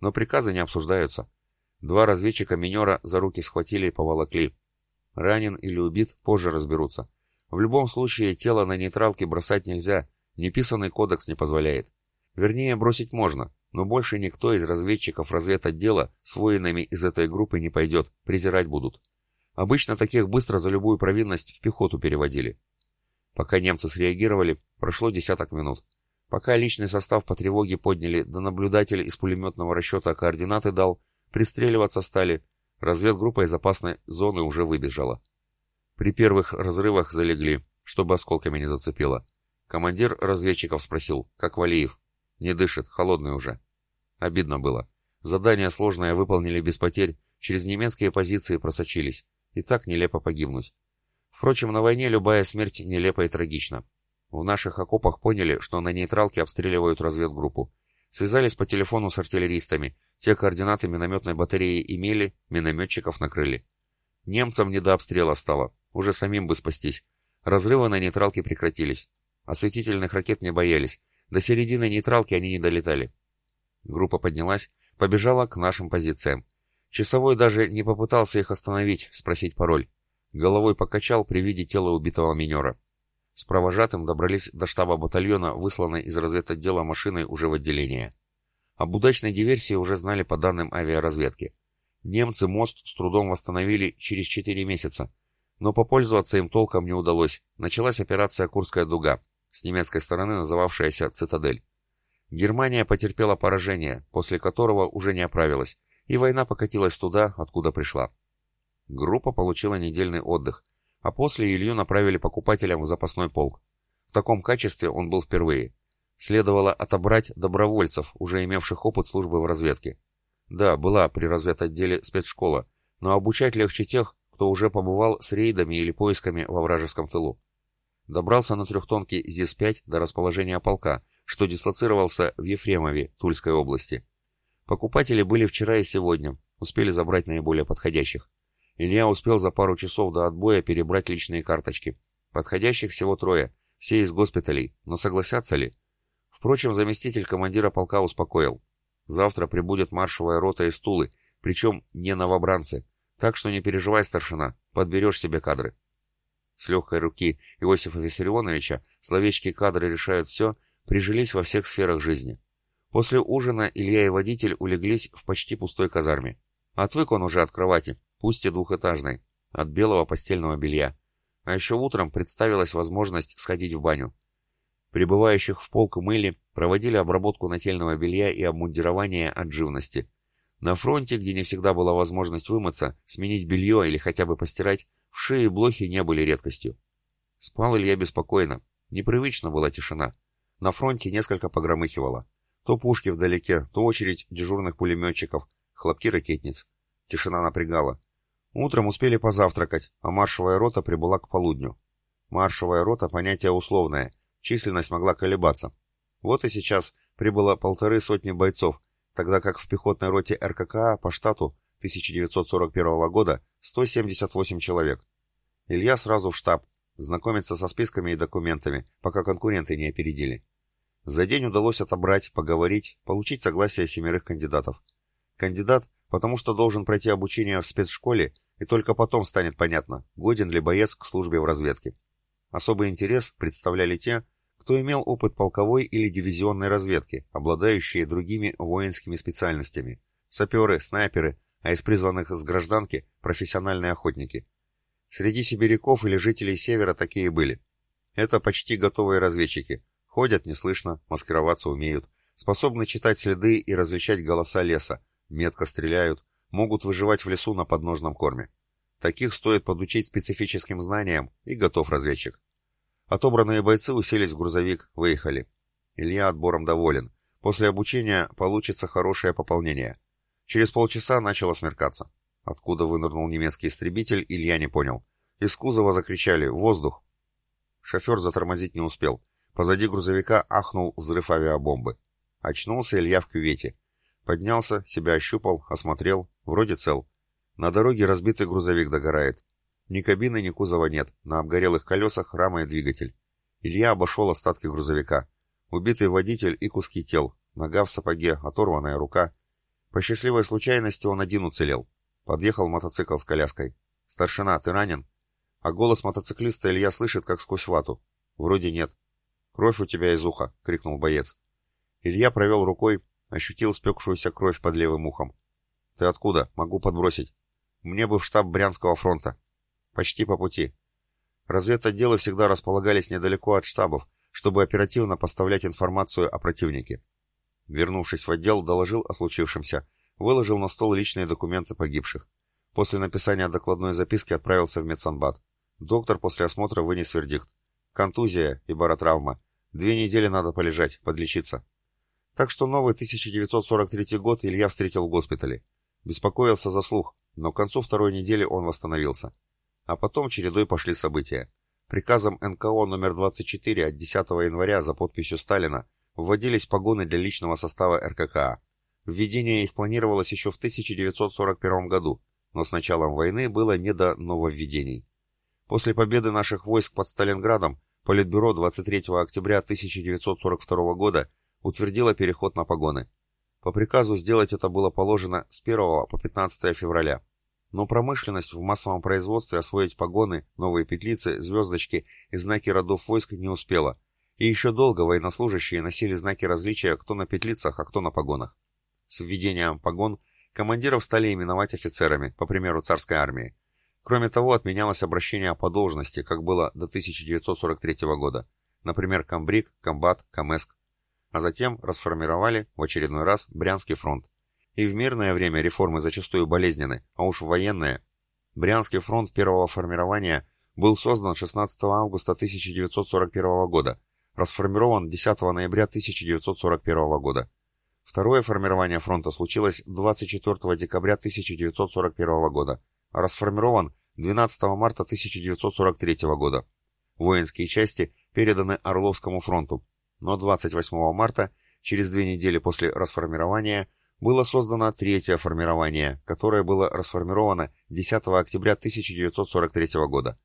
Но приказы не обсуждаются. Два разведчика минера за руки схватили и поволокли. Ранен или убит, позже разберутся. В любом случае, тело на нейтралке бросать нельзя, неписанный кодекс не позволяет. Вернее, бросить можно, но больше никто из разведчиков разведотдела с воинами из этой группы не пойдет, презирать будут. Обычно таких быстро за любую провинность в пехоту переводили. Пока немцы среагировали, прошло десяток минут. Пока личный состав по тревоге подняли, да наблюдатель из пулеметного расчета координаты дал, пристреливаться стали, разведгруппа из опасной зоны уже выбежала. При первых разрывах залегли, чтобы осколками не зацепило. Командир разведчиков спросил, как Валиев. Не дышит, холодный уже. Обидно было. Задание сложное выполнили без потерь, через немецкие позиции просочились. И так нелепо погибнуть. Впрочем, на войне любая смерть нелепа и трагична. В наших окопах поняли, что на нейтралке обстреливают разведгруппу. Связались по телефону с артиллеристами. Те координаты минометной батареи имели, минометчиков накрыли. Немцам не до обстрела стало. Уже самим бы спастись. Разрывы на нейтралке прекратились. Осветительных ракет не боялись. До середины нейтралки они не долетали. Группа поднялась, побежала к нашим позициям. Часовой даже не попытался их остановить, спросить пароль. Головой покачал при виде тела убитого минера. С провожатым добрались до штаба батальона, высланной из разведотдела машиной уже в отделение. Об удачной диверсии уже знали по данным авиаразведки. Немцы мост с трудом восстановили через 4 месяца, но попользоваться им толком не удалось. Началась операция «Курская дуга», с немецкой стороны называвшаяся «Цитадель». Германия потерпела поражение, после которого уже не оправилась, и война покатилась туда, откуда пришла. Группа получила недельный отдых, а после Илью направили покупателям в запасной полк. В таком качестве он был впервые. Следовало отобрать добровольцев, уже имевших опыт службы в разведке. Да, была при разведотделе спецшкола, но обучать легче тех, кто уже побывал с рейдами или поисками во вражеском тылу. Добрался на трехтонке ЗИС-5 до расположения полка, что дислоцировался в Ефремове, Тульской области. Покупатели были вчера и сегодня, успели забрать наиболее подходящих. Илья успел за пару часов до отбоя перебрать личные карточки. Подходящих всего трое, все из госпиталей, но согласятся ли? Впрочем, заместитель командира полка успокоил. Завтра прибудет маршевая рота из Тулы, причем не новобранцы. Так что не переживай, старшина, подберешь себе кадры. С легкой руки Иосифа Виссарионовича словечки «кадры решают все» прижились во всех сферах жизни. После ужина Илья и водитель улеглись в почти пустой казарме. Отвык он уже от кровати, пусть и двухэтажной, от белого постельного белья. А еще утром представилась возможность сходить в баню. Прибывающих в полк мыли, проводили обработку нательного белья и обмундирования от живности. На фронте, где не всегда была возможность вымыться, сменить белье или хотя бы постирать, в шее блохи не были редкостью. Спал Илья беспокойно. Непривычна была тишина. На фронте несколько погромыхивало. То пушки вдалеке, то очередь дежурных пулеметчиков, хлопки ракетниц. Тишина напрягала. Утром успели позавтракать, а маршевая рота прибыла к полудню. Маршевая рота — понятие условное, численность могла колебаться. Вот и сейчас прибыло полторы сотни бойцов, тогда как в пехотной роте РККА по штату 1941 года 178 человек. Илья сразу в штаб, знакомиться со списками и документами, пока конкуренты не опередили. За день удалось отобрать, поговорить, получить согласие семерых кандидатов. Кандидат, потому что должен пройти обучение в спецшколе, и только потом станет понятно, годен ли боец к службе в разведке. Особый интерес представляли те, кто имел опыт полковой или дивизионной разведки, обладающие другими воинскими специальностями. Саперы, снайперы, а из призванных с гражданки – профессиональные охотники. Среди сибиряков или жителей Севера такие были. Это почти готовые разведчики. Ходят неслышно, маскироваться умеют, способны читать следы и различать голоса леса, метко стреляют, могут выживать в лесу на подножном корме. Таких стоит подучить специфическим знаниям, и готов разведчик. Отобранные бойцы уселись в грузовик, выехали. Илья отбором доволен. После обучения получится хорошее пополнение. Через полчаса начало смеркаться. Откуда вынырнул немецкий истребитель, Илья не понял. Из кузова закричали «Воздух!». Шофер затормозить не успел. Позади грузовика ахнул взрыв авиабомбы. Очнулся Илья в кювете. Поднялся, себя ощупал, осмотрел. Вроде цел. На дороге разбитый грузовик догорает. Ни кабины, ни кузова нет. На обгорелых колесах рама и двигатель. Илья обошел остатки грузовика. Убитый водитель и куски тел. Нога в сапоге, оторванная рука. По счастливой случайности он один уцелел. Подъехал мотоцикл с коляской. «Старшина, ты ранен?» А голос мотоциклиста Илья слышит, как сквозь вату. «Вроде нет». «Кровь у тебя из уха!» — крикнул боец. Илья провел рукой, ощутил спекшуюся кровь под левым ухом. «Ты откуда? Могу подбросить». «Мне бы в штаб Брянского фронта». «Почти по пути». Разведотделы всегда располагались недалеко от штабов, чтобы оперативно поставлять информацию о противнике. Вернувшись в отдел, доложил о случившемся, выложил на стол личные документы погибших. После написания докладной записки отправился в медсанбат. Доктор после осмотра вынес вердикт. Контузия и баротравма. Две недели надо полежать, подлечиться. Так что новый 1943 год Илья встретил в госпитале. Беспокоился за слух, но к концу второй недели он восстановился. А потом чередой пошли события. Приказом НКО номер 24 от 10 января за подписью Сталина вводились погоны для личного состава РККА. Введение их планировалось еще в 1941 году, но с началом войны было не до нововведений. После победы наших войск под Сталинградом Политбюро 23 октября 1942 года утвердило переход на погоны. По приказу сделать это было положено с 1 по 15 февраля. Но промышленность в массовом производстве освоить погоны, новые петлицы, звездочки и знаки родов войск не успела, и еще долго военнослужащие носили знаки различия кто на петлицах, а кто на погонах. С введением погон командиров стали именовать офицерами, по примеру царской армии. Кроме того, отменялось обращение по должности, как было до 1943 года. Например, комбриг, комбат, комеск. А затем расформировали в очередной раз Брянский фронт. И в мирное время реформы зачастую болезненны, а уж в военное. Брянский фронт первого формирования был создан 16 августа 1941 года, расформирован 10 ноября 1941 года. Второе формирование фронта случилось 24 декабря 1941 года, а расформирован 12 марта 1943 года. Воинские части переданы Орловскому фронту, но 28 марта, через две недели после расформирования, было создано третье формирование, которое было расформировано 10 октября 1943 года.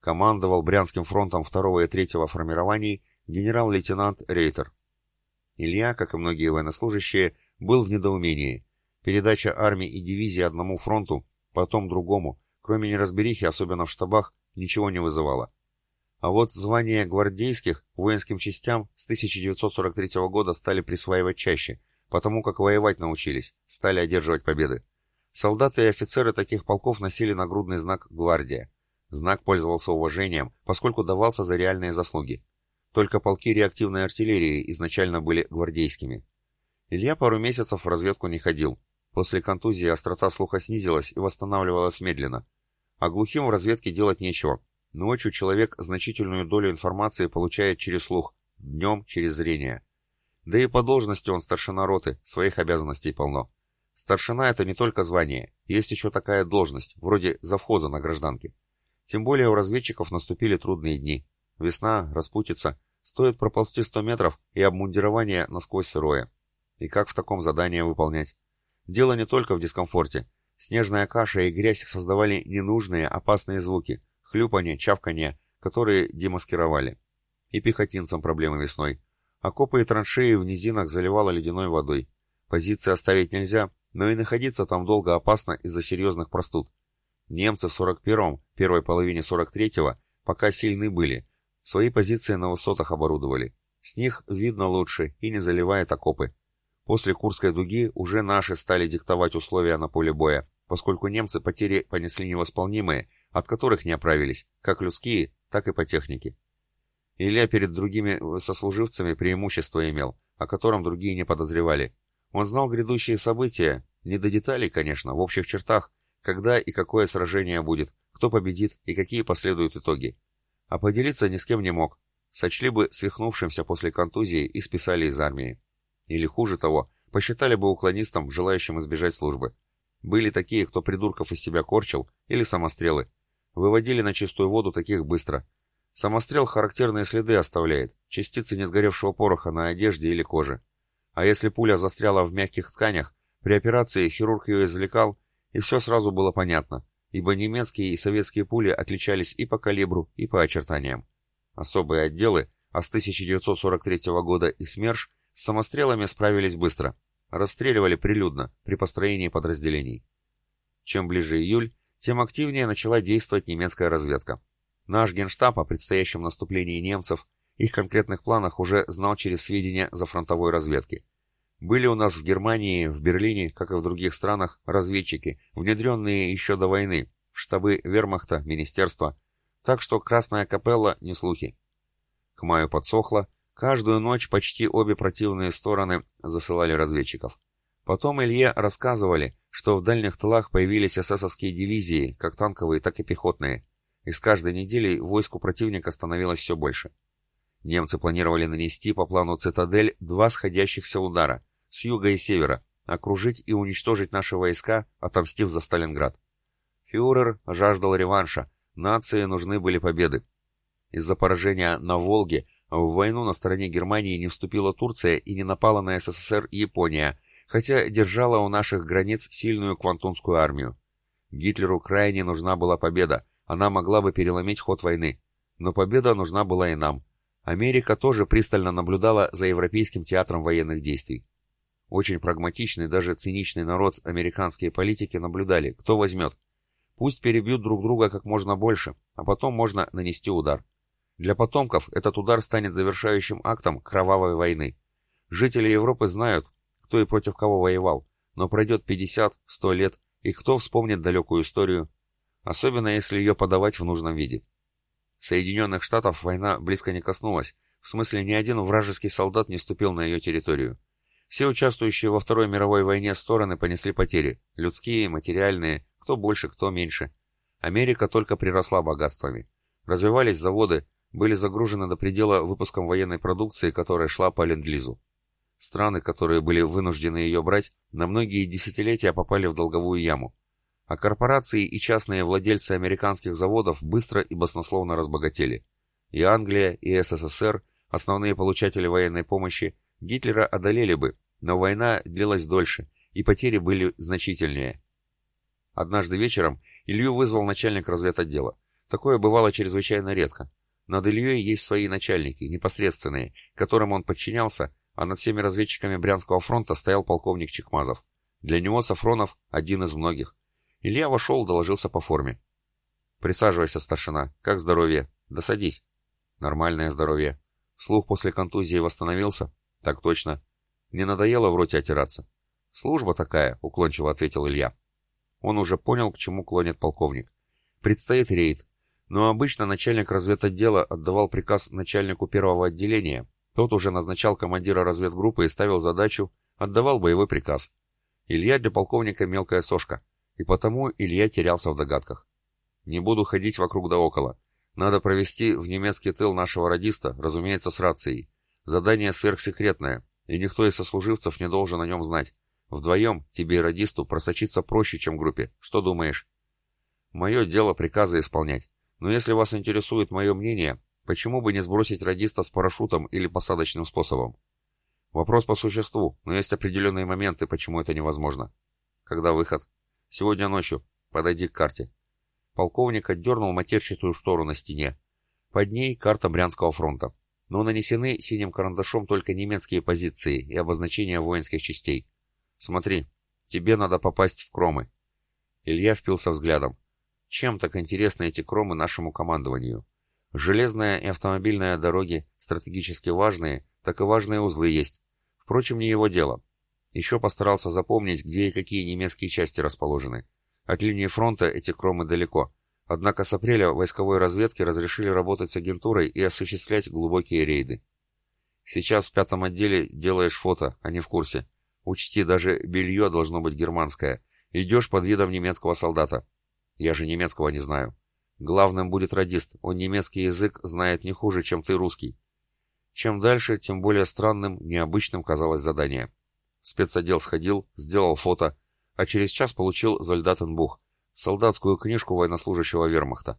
Командовал Брянским фронтом второго и третьего формирований генерал-лейтенант Рейтер. Илья, как и многие военнослужащие, был в недоумении. Передача армии и дивизии одному фронту, потом другому, кроме неразберихи, особенно в штабах, ничего не вызывало. А вот звания гвардейских воинским частям с 1943 года стали присваивать чаще – потому как воевать научились, стали одерживать победы. Солдаты и офицеры таких полков носили нагрудный знак «Гвардия». Знак пользовался уважением, поскольку давался за реальные заслуги. Только полки реактивной артиллерии изначально были гвардейскими. Илья пару месяцев в разведку не ходил. После контузии острота слуха снизилась и восстанавливалась медленно. А глухим в разведке делать нечего. Ночью человек значительную долю информации получает через слух, днем через зрение. Да и по должности он старшина роты, своих обязанностей полно. Старшина — это не только звание, есть еще такая должность, вроде завхоза на гражданке. Тем более у разведчиков наступили трудные дни. Весна, распутится, стоит проползти 100 метров и обмундирование насквозь сырое. И как в таком задании выполнять? Дело не только в дискомфорте. Снежная каша и грязь создавали ненужные, опасные звуки, хлюпанье, чавканье, которые демаскировали. И пехотинцам проблемы весной. Окопы и траншеи в низинах заливало ледяной водой. Позиции оставить нельзя, но и находиться там долго опасно из-за серьезных простуд. Немцы в 41-м, первой половине 43-го, пока сильны были, свои позиции на высотах оборудовали. С них видно лучше и не заливает окопы. После Курской дуги уже наши стали диктовать условия на поле боя, поскольку немцы потери понесли невосполнимые, от которых не оправились, как людские, так и по технике. Илья перед другими сослуживцами преимущество имел, о котором другие не подозревали. Он знал грядущие события, не до деталей, конечно, в общих чертах, когда и какое сражение будет, кто победит и какие последуют итоги. А поделиться ни с кем не мог. Сочли бы свихнувшимся после контузии и списали из армии. Или хуже того, посчитали бы уклонистом, желающим избежать службы. Были такие, кто придурков из себя корчил, или самострелы. Выводили на чистую воду таких быстро, Самострел характерные следы оставляет, частицы несгоревшего пороха на одежде или коже. А если пуля застряла в мягких тканях, при операции хирург ее извлекал, и все сразу было понятно, ибо немецкие и советские пули отличались и по калибру, и по очертаниям. Особые отделы, а с 1943 года и СМЕРШ, с самострелами справились быстро. Расстреливали прилюдно, при построении подразделений. Чем ближе июль, тем активнее начала действовать немецкая разведка. Наш генштаб о предстоящем наступлении немцев, их конкретных планах уже знал через сведения за фронтовой разведки. Были у нас в Германии, в Берлине, как и в других странах, разведчики, внедренные еще до войны, в штабы вермахта, министерства, так что Красная Капелла не слухи. К маю подсохло, каждую ночь почти обе противные стороны засылали разведчиков. Потом Илье рассказывали, что в дальних тылах появились эсэсовские дивизии, как танковые, так и пехотные, и с каждой неделей войску противника становилось все больше. Немцы планировали нанести по плану «Цитадель» два сходящихся удара, с юга и севера, окружить и уничтожить наши войска, отомстив за Сталинград. Фюрер жаждал реванша, нации нужны были победы. Из-за поражения на Волге в войну на стороне Германии не вступила Турция и не напала на СССР Япония, хотя держала у наших границ сильную квантунскую армию. Гитлеру крайне нужна была победа, она могла бы переломить ход войны. Но победа нужна была и нам. Америка тоже пристально наблюдала за европейским театром военных действий. Очень прагматичный, даже циничный народ американские политики наблюдали, кто возьмет. Пусть перебьют друг друга как можно больше, а потом можно нанести удар. Для потомков этот удар станет завершающим актом кровавой войны. Жители Европы знают, кто и против кого воевал, но пройдет 50-100 лет, и кто вспомнит далекую историю, особенно если ее подавать в нужном виде. Соединенных Штатов война близко не коснулась, в смысле ни один вражеский солдат не ступил на ее территорию. Все участвующие во Второй мировой войне стороны понесли потери, людские, материальные, кто больше, кто меньше. Америка только приросла богатствами. Развивались заводы, были загружены до предела выпуском военной продукции, которая шла по ленд-лизу. Страны, которые были вынуждены ее брать, на многие десятилетия попали в долговую яму. А корпорации и частные владельцы американских заводов быстро и баснословно разбогатели. И Англия, и СССР, основные получатели военной помощи, Гитлера одолели бы, но война длилась дольше, и потери были значительнее. Однажды вечером Илью вызвал начальник разведотдела. Такое бывало чрезвычайно редко. Над Ильей есть свои начальники, непосредственные, которым он подчинялся, а над всеми разведчиками Брянского фронта стоял полковник Чекмазов. Для него Сафронов один из многих. Илья вошел, доложился по форме. «Присаживайся, старшина. Как здоровье? Да садись». «Нормальное здоровье. Слух после контузии восстановился?» «Так точно. Не надоело в роте отираться?» «Служба такая», — уклончиво ответил Илья. Он уже понял, к чему клонит полковник. Предстоит рейд, но обычно начальник разведотдела отдавал приказ начальнику первого отделения, тот уже назначал командира разведгруппы и ставил задачу, отдавал боевой приказ. Илья для полковника мелкая сошка, и потому Илья терялся в догадках. Не буду ходить вокруг да около. Надо провести в немецкий тыл нашего радиста, разумеется, с рацией. Задание сверхсекретное, и никто из сослуживцев не должен о нем знать. Вдвоем тебе и радисту просочиться проще, чем группе. Что думаешь? Мое дело приказы исполнять. Но если вас интересует мое мнение, почему бы не сбросить радиста с парашютом или посадочным способом? Вопрос по существу, но есть определенные моменты, почему это невозможно. Когда выход? Сегодня ночью. Подойди к карте. Полковник отдернул матерчатую штору на стене. Под ней карта Брянского фронта. Но нанесены синим карандашом только немецкие позиции и обозначения воинских частей. Смотри, тебе надо попасть в Кромы. Илья впился взглядом. Чем так интересны эти кромы нашему командованию? Железная и автомобильная дороги стратегически важные, так и важные узлы есть. Впрочем, не его дело. Еще постарался запомнить, где и какие немецкие части расположены. От линии фронта эти кромы далеко. Однако с апреля войсковой разведки разрешили работать с агентурой и осуществлять глубокие рейды. Сейчас в пятом отделе делаешь фото, не в курсе. Учти, даже белье должно быть германское. Идешь под видом немецкого солдата. Я же немецкого не знаю. Главным будет радист, он немецкий язык знает не хуже, чем ты русский. Чем дальше, тем более странным, необычным казалось задание. Спецотдел сходил, сделал фото, а через час получил Зольдатенбух, солдатскую книжку военнослужащего вермахта.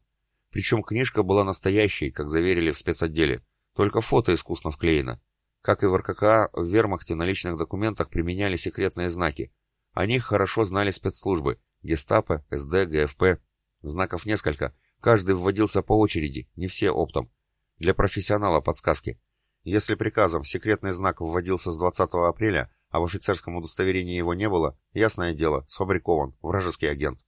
Причем книжка была настоящей, как заверили в спецотделе, только фото искусно вклеено. Как и в РККА, в вермахте на личных документах применяли секретные знаки. О них хорошо знали спецслужбы, Гестапо, СД, ГФП. Знаков несколько, каждый вводился по очереди, не все оптом. Для профессионала подсказки. Если приказом секретный знак вводился с 20 апреля, а в офицерском удостоверении его не было, ясное дело, сфабрикован, вражеский агент.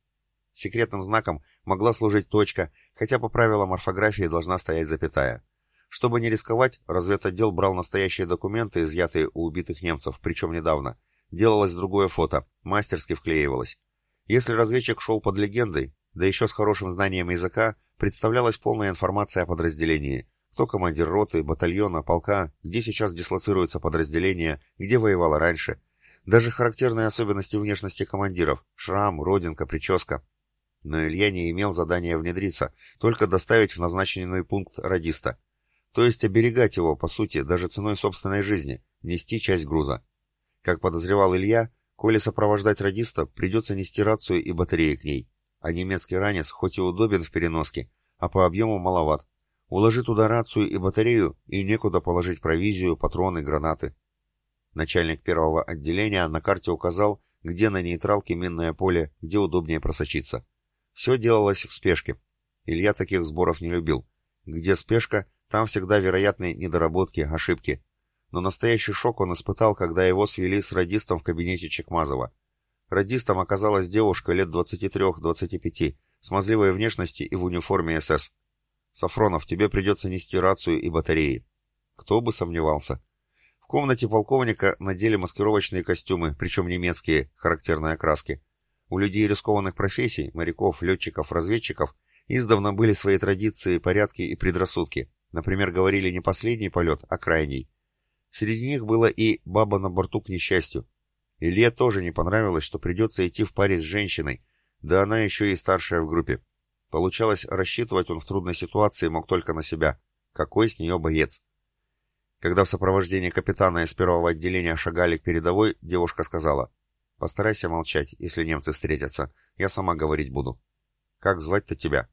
Секретным знаком могла служить точка, хотя по правилам орфографии должна стоять запятая. Чтобы не рисковать, разведотдел брал настоящие документы, изъятые у убитых немцев, причем недавно. Делалось другое фото, мастерски вклеивалось. Если разведчик шел под легендой, да еще с хорошим знанием языка, представлялась полная информация о подразделении, кто командир роты, батальона, полка, где сейчас дислоцируется подразделение, где воевало раньше. Даже характерные особенности внешности командиров – шрам, родинка, прическа. Но Илья не имел задания внедриться, только доставить в назначенный пункт радиста. То есть оберегать его, по сути, даже ценой собственной жизни, нести часть груза. Как подозревал Илья, коли сопровождать радиста, придется нести рацию и батареи к ней. А немецкий ранец хоть и удобен в переноске, а по объему маловат, Уложи туда рацию и батарею, и некуда положить провизию, патроны, гранаты. Начальник первого отделения на карте указал, где на нейтралке минное поле, где удобнее просочиться. Все делалось в спешке. Илья таких сборов не любил. Где спешка, там всегда вероятны недоработки, ошибки. Но настоящий шок он испытал, когда его свели с радистом в кабинете Чекмазова. Радистом оказалась девушка лет 23-25, смазливой внешности и в униформе СС. Сафронов, тебе придется нести рацию и батареи. Кто бы сомневался. В комнате полковника надели маскировочные костюмы, причем немецкие, характерные окраски. У людей рискованных профессий, моряков, летчиков, разведчиков, издавна были свои традиции, порядки и предрассудки. Например, говорили не последний полет, а крайний. Среди них было и «баба на борту к несчастью». Илье тоже не понравилось, что придется идти в паре с женщиной, да она еще и старшая в группе. Получалось, рассчитывать он в трудной ситуации мог только на себя. Какой с нее боец? Когда в сопровождении капитана из первого отделения шагали к передовой, девушка сказала, «Постарайся молчать, если немцы встретятся. Я сама говорить буду». «Как звать-то тебя?»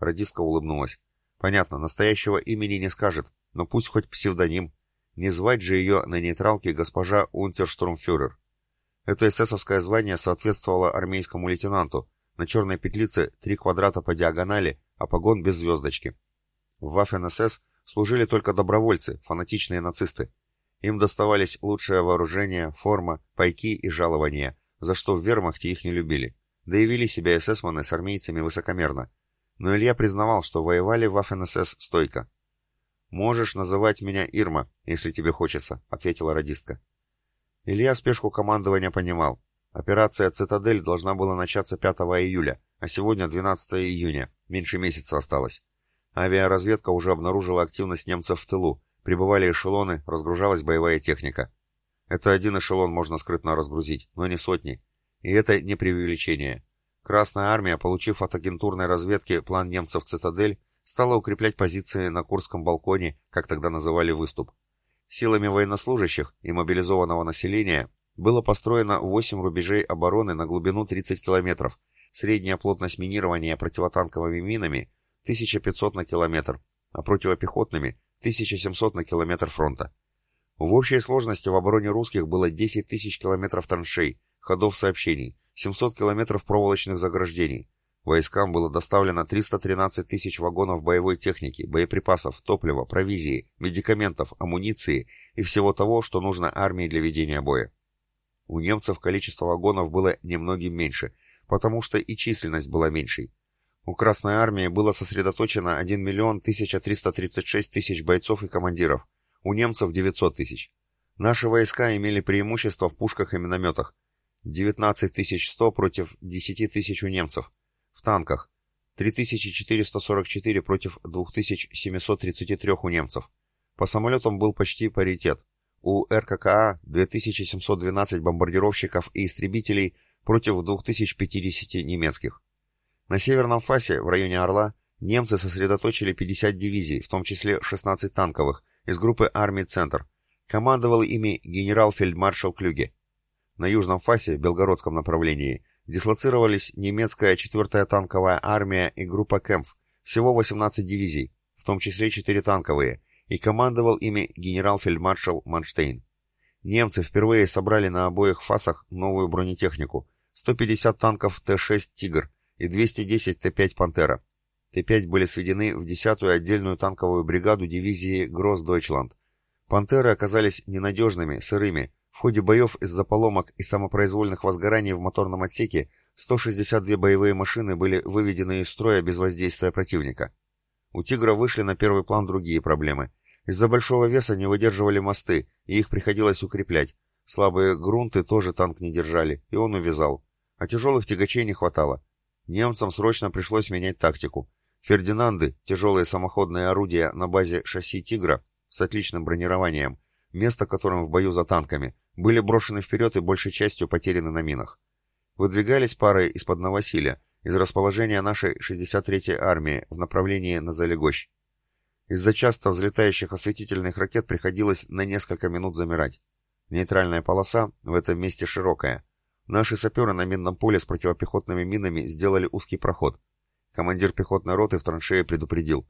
Радистка улыбнулась. «Понятно, настоящего имени не скажет, но пусть хоть псевдоним. Не звать же ее на нейтралке госпожа Унтерштурмфюрер». Это эсэсовское звание соответствовало армейскому лейтенанту, на черной петлице три квадрата по диагонали, а погон без звездочки. В Waffen-СС служили только добровольцы, фанатичные нацисты. Им доставались лучшее вооружение, форма, пайки и жалования, за что в вермахте их не любили. Да и вели себя эсэсманы с армейцами высокомерно. Но Илья признавал, что воевали в Waffen-СС стойко. «Можешь называть меня Ирма, если тебе хочется», — ответила радистка. Илья спешку командования понимал. Операция «Цитадель» должна была начаться 5 июля, а сегодня 12 июня, меньше месяца осталось. Авиаразведка уже обнаружила активность немцев в тылу, прибывали эшелоны, разгружалась боевая техника. Это один эшелон можно скрытно разгрузить, но не сотни. И это не преувеличение. Красная армия, получив от агентурной разведки план немцев «Цитадель», стала укреплять позиции на Курском балконе, как тогда называли выступ. Силами военнослужащих и мобилизованного населения было построено 8 рубежей обороны на глубину 30 километров, средняя плотность минирования противотанковыми минами 1500 на километр, а противопехотными 1700 на километр фронта. В общей сложности в обороне русских было 10 тысяч километров траншей, ходов сообщений, 700 километров проволочных заграждений. Войскам было доставлено 313 тысяч вагонов боевой техники, боеприпасов, топлива, провизии, медикаментов, амуниции и всего того, что нужно армии для ведения боя. У немцев количество вагонов было немногим меньше, потому что и численность была меньшей. У Красной Армии было сосредоточено 1 миллион 1336 тысяч бойцов и командиров, у немцев 900 тысяч. Наши войска имели преимущество в пушках и минометах. 19 100 против 10 тысяч у немцев. В танках 3444 против 2733 у немцев. По самолетам был почти паритет. У РККА 2712 бомбардировщиков и истребителей против 2050 немецких. На северном фасе, в районе Орла, немцы сосредоточили 50 дивизий, в том числе 16 танковых, из группы армий «Центр». Командовал ими генерал-фельдмаршал Клюге. На южном фасе, белгородском направлении, дислоцировались немецкая 4-я танковая армия и группа Кэмпф, всего 18 дивизий, в том числе 4 танковые, и командовал ими генерал-фельдмаршал Манштейн. Немцы впервые собрали на обоих фасах новую бронетехнику, 150 танков Т-6 «Тигр» и 210 Т-5 «Пантера». Т-5 были сведены в 10-ю отдельную танковую бригаду дивизии Гросс-Дойчланд. «Пантеры» оказались ненадежными, сырыми. В ходе боев из-за поломок и самопроизвольных возгораний в моторном отсеке 162 боевые машины были выведены из строя без воздействия противника. У «Тигра» вышли на первый план другие проблемы. Из-за большого веса не выдерживали мосты, и их приходилось укреплять. Слабые грунты тоже танк не держали, и он увязал. А тяжелых тягачей не хватало. Немцам срочно пришлось менять тактику. Фердинанды, тяжелые самоходные орудия на базе шасси «Тигра» с отличным бронированием, место которым в бою за танками, были брошены вперед и большей частью потеряны на минах. Выдвигались пары из-под Новосилия, из расположения нашей 63-й армии в направлении на Залегощ. Из-за часто взлетающих осветительных ракет приходилось на несколько минут замирать. Нейтральная полоса в этом месте широкая. Наши саперы на минном поле с противопехотными минами сделали узкий проход. Командир пехотной роты в траншее предупредил.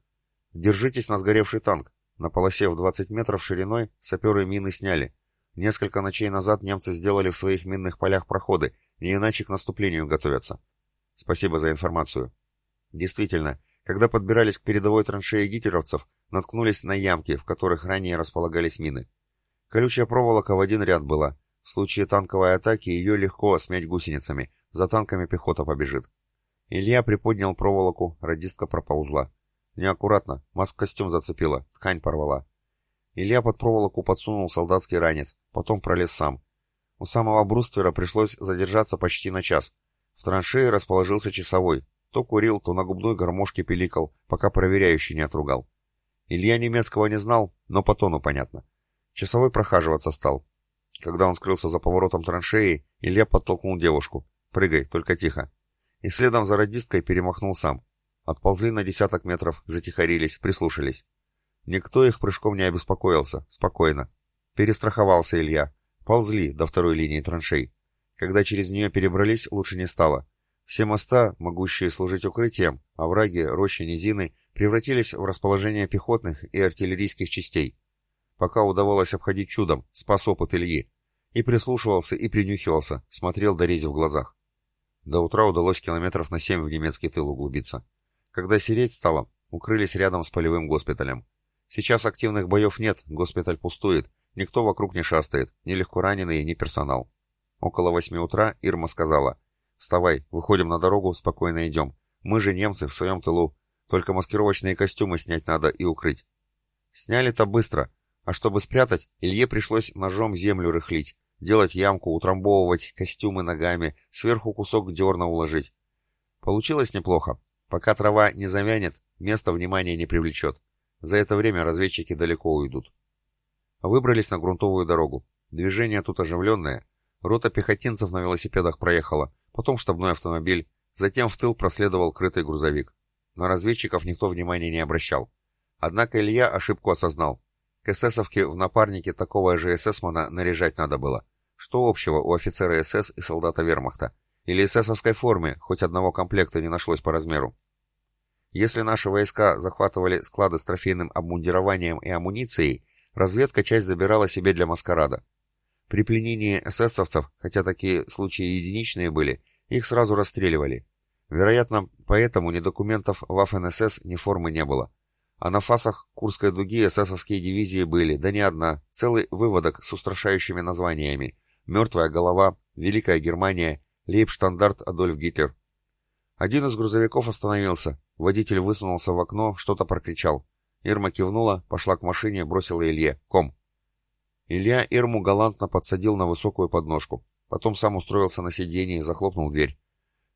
«Держитесь на сгоревший танк. На полосе в 20 метров шириной саперы мины сняли. Несколько ночей назад немцы сделали в своих минных полях проходы, не иначе к наступлению готовятся. Спасибо за информацию. Действительно, когда подбирались к передовой траншее гитлеровцев, наткнулись на ямки, в которых ранее располагались мины. Колючая проволока в один ряд была. В случае танковой атаки ее легко смять гусеницами, за танками пехота побежит. Илья приподнял проволоку, радистка проползла. Неаккуратно, маск-костюм зацепила, ткань порвала. Илья под проволоку подсунул солдатский ранец, потом пролез сам. У самого бруствера пришлось задержаться почти на час. В траншее расположился часовой. То курил, то на губной гармошке пиликал, пока проверяющий не отругал. Илья немецкого не знал, но по тону понятно. Часовой прохаживаться стал. Когда он скрылся за поворотом траншеи, Илья подтолкнул девушку. «Прыгай, только тихо». И следом за радисткой перемахнул сам. Отползли на десяток метров, затихарились, прислушались. Никто их прыжком не обеспокоился, спокойно. Перестраховался Илья. Ползли до второй линии траншей. Когда через нее перебрались, лучше не стало. Все моста, могущие служить укрытием, овраги, рощи, низины, превратились в расположение пехотных и артиллерийских частей. Пока удавалось обходить чудом, спас опыт Ильи. И прислушивался, и принюхивался, смотрел до рези в глазах. До утра удалось километров на семь в немецкий тыл углубиться. Когда сереть стало, укрылись рядом с полевым госпиталем. Сейчас активных боев нет, госпиталь пустует, никто вокруг не шастает, ни легко раненые, ни персонал. Около восьми утра Ирма сказала, «Вставай, выходим на дорогу, спокойно идем. Мы же немцы в своем тылу, только маскировочные костюмы снять надо и укрыть». Сняли-то быстро, а чтобы спрятать, Илье пришлось ножом землю рыхлить, делать ямку, утрамбовывать костюмы ногами, сверху кусок дерна уложить. Получилось неплохо. Пока трава не завянет, место внимания не привлечет. За это время разведчики далеко уйдут. Выбрались на грунтовую дорогу. Движение тут оживленное. Рота пехотинцев на велосипедах проехала, потом штабной автомобиль, затем в тыл проследовал крытый грузовик. На разведчиков никто внимания не обращал. Однако Илья ошибку осознал. К эсэсовке в напарнике такого же эсэсмана наряжать надо было. Что общего у офицера СС и солдата вермахта? Или эсэсовской форме, хоть одного комплекта не нашлось по размеру? Если наши войска захватывали склады с трофейным обмундированием и амуницией, разведка часть забирала себе для маскарада. При пленении эсэсовцев, хотя такие случаи единичные были, их сразу расстреливали. Вероятно, поэтому ни документов ФНСС, ни формы не было. А на фасах Курской дуги эсэсовские дивизии были, да не одна, целый выводок с устрашающими названиями. «Мертвая голова», «Великая Германия», «Лейбштандарт Адольф Гитлер». Один из грузовиков остановился. Водитель высунулся в окно, что-то прокричал. Ирма кивнула, пошла к машине, бросила Илье. «Ком». Илья Ирму галантно подсадил на высокую подножку. Потом сам устроился на сиденье и захлопнул дверь.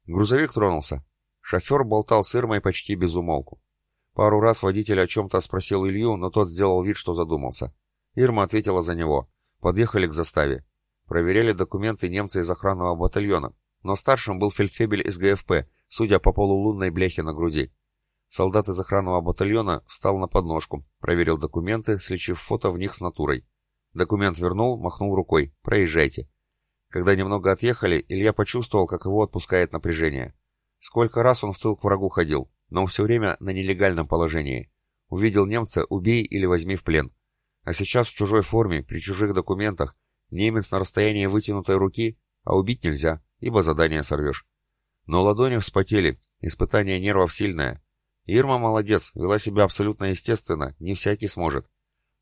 Грузовик тронулся. Шофер болтал с Ирмой почти без умолку. Пару раз водитель о чем-то спросил Илью, но тот сделал вид, что задумался. Ирма ответила за него. Подъехали к заставе. Проверяли документы немцы из охранного батальона, но старшим был фельдфебель из ГФП, судя по полулунной бляхе на груди. Солдат из охранного батальона встал на подножку, проверил документы, сличив фото в них с натурой. Документ вернул, махнул рукой. «Проезжайте». Когда немного отъехали, Илья почувствовал, как его отпускает напряжение. Сколько раз он в тыл к врагу ходил, но все время на нелегальном положении. Увидел немца, убей или возьми в плен. А сейчас в чужой форме, при чужих документах, немец на расстоянии вытянутой руки, а убить нельзя, ибо задание сорвешь. Но ладони вспотели, испытание нервов сильное. Ирма молодец, вела себя абсолютно естественно, не всякий сможет.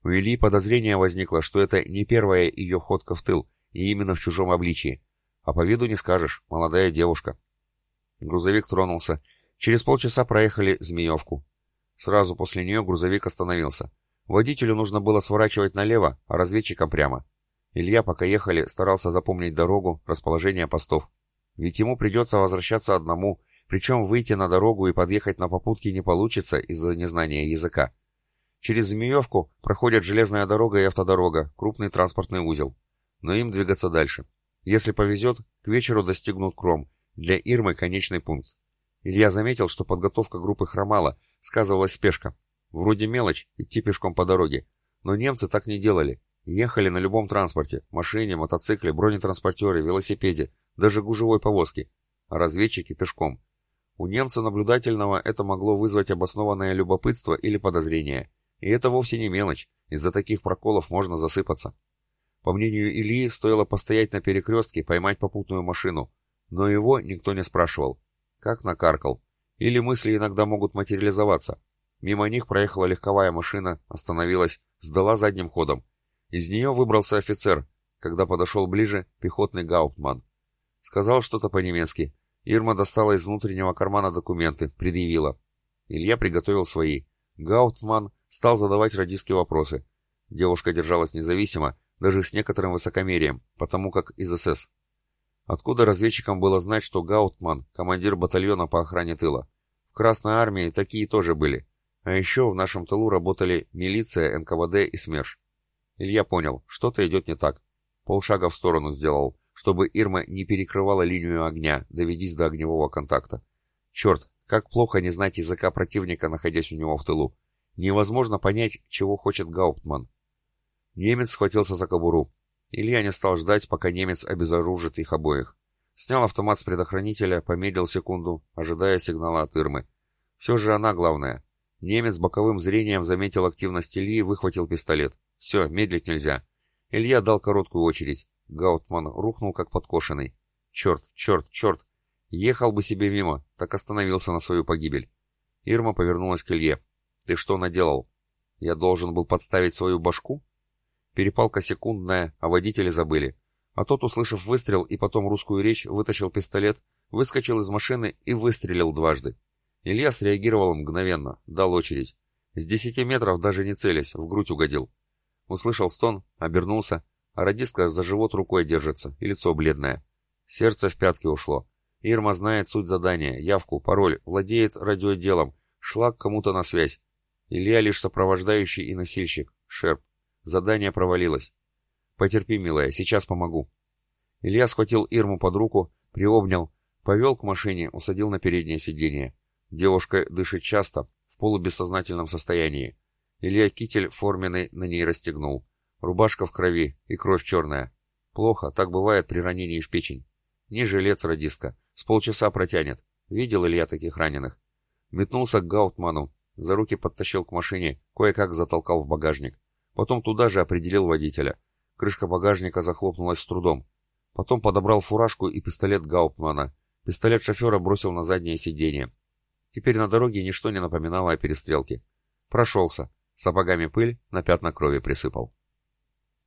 У Ильи подозрение возникло, что это не первая ее ходка в тыл, и именно в чужом обличии. А по виду не скажешь, молодая девушка. Грузовик тронулся, Через полчаса проехали Змеевку. Сразу после нее грузовик остановился. Водителю нужно было сворачивать налево, а разведчикам прямо. Илья, пока ехали, старался запомнить дорогу, расположение постов. Ведь ему придется возвращаться одному, Причем выйти на дорогу и подъехать на попутке не получится из-за незнания языка. Через Змеевку проходят железная дорога и автодорога, крупный транспортный узел. Но им двигаться дальше. Если повезет, к вечеру достигнут Кром, для Ирмы конечный пункт. Илья заметил, что подготовка группы хромала, сказывалась спешка. Вроде мелочь, идти пешком по дороге. Но немцы так не делали. Ехали на любом транспорте, машине, мотоцикле, бронетранспортере, велосипеде, даже гужевой повозке. А разведчики пешком. У немца наблюдательного это могло вызвать обоснованное любопытство или подозрение. И это вовсе не мелочь, из-за таких проколов можно засыпаться. По мнению Ильи, стоило постоять на перекрестке, поймать попутную машину. Но его никто не спрашивал. Как накаркал. Или мысли иногда могут материализоваться. Мимо них проехала легковая машина, остановилась, сдала задним ходом. Из нее выбрался офицер. Когда подошел ближе, пехотный гауптман. Сказал что-то по-немецки. Ирма достала из внутреннего кармана документы, предъявила. Илья приготовил свои. Гауптман стал задавать радистские вопросы. Девушка держалась независимо, даже с некоторым высокомерием, потому как из СС. Откуда разведчикам было знать, что Гаутман — командир батальона по охране тыла? В Красной армии такие тоже были. А еще в нашем тылу работали милиция, НКВД и СМЕРШ. Илья понял, что-то идет не так. Полшага в сторону сделал, чтобы Ирма не перекрывала линию огня, доведись до огневого контакта. Черт, как плохо не знать языка противника, находясь у него в тылу. Невозможно понять, чего хочет Гауптман. Немец схватился за кобуру. Илья не стал ждать, пока немец обезоружит их обоих. Снял автомат с предохранителя, помедлил секунду, ожидая сигнала от Ирмы. Все же она главная. Немец боковым зрением заметил активность Ильи и выхватил пистолет. Все, медлить нельзя. Илья дал короткую очередь. Гаутман рухнул как подкошенный. Черт, черт, черт. Ехал бы себе мимо, так остановился на свою погибель. Ирма повернулась к Илье. «Ты что наделал? Я должен был подставить свою башку?» Перепалка секундная, а водители забыли. А тот, услышав выстрел и потом русскую речь, вытащил пистолет, выскочил из машины и выстрелил дважды. Илья среагировал мгновенно, дал очередь. С десяти метров даже не целясь, в грудь угодил. Услышал стон, обернулся, а радистка за живот рукой держится, и лицо бледное. Сердце в пятки ушло. Ирма знает суть задания, явку, пароль, владеет радиоделом, шла к кому-то на связь. Илья лишь сопровождающий и носильщик, шерп. Задание провалилось. Потерпи, милая, сейчас помогу. Илья схватил Ирму под руку, приобнял, повел к машине, усадил на переднее сиденье. Девушка дышит часто, в полубессознательном состоянии. Илья китель форменный на ней расстегнул. Рубашка в крови и кровь черная. Плохо, так бывает при ранении в печень. Не жилец радистка, с полчаса протянет. Видел Илья таких раненых. Метнулся к Гаутману, за руки подтащил к машине, кое-как затолкал в багажник. Потом туда же определил водителя. Крышка багажника захлопнулась с трудом. Потом подобрал фуражку и пистолет Гауптмана. Пистолет шофера бросил на заднее сиденье. Теперь на дороге ничто не напоминало о перестрелке. Прошелся. Сапогами пыль на пятна крови присыпал.